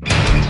you.